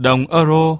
đồng euro.